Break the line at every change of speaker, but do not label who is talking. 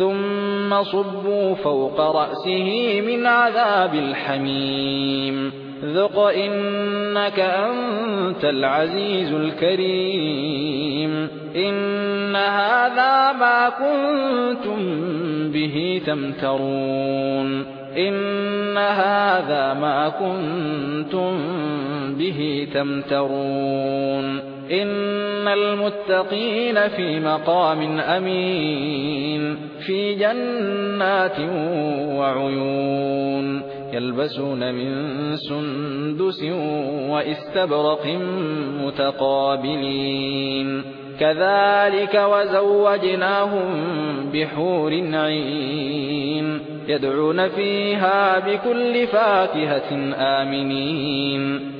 ثم صبوا فوق رأسه من عذاب الحميم. ذق إنك أنت العزيز الكريم. إن هذا ما كنتم به تمترون. إن هذا ما كنتم به تمترون. إن المتقين في مقام أمين. جنات وعيون يلبسون من سندس وإستبرق متقابلين. كذلك وزوجناهم بحور عين يدعون فيها بكل فاكهة آمنين.